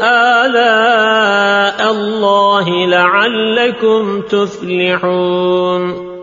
آلاء الله لعلكم تفلحون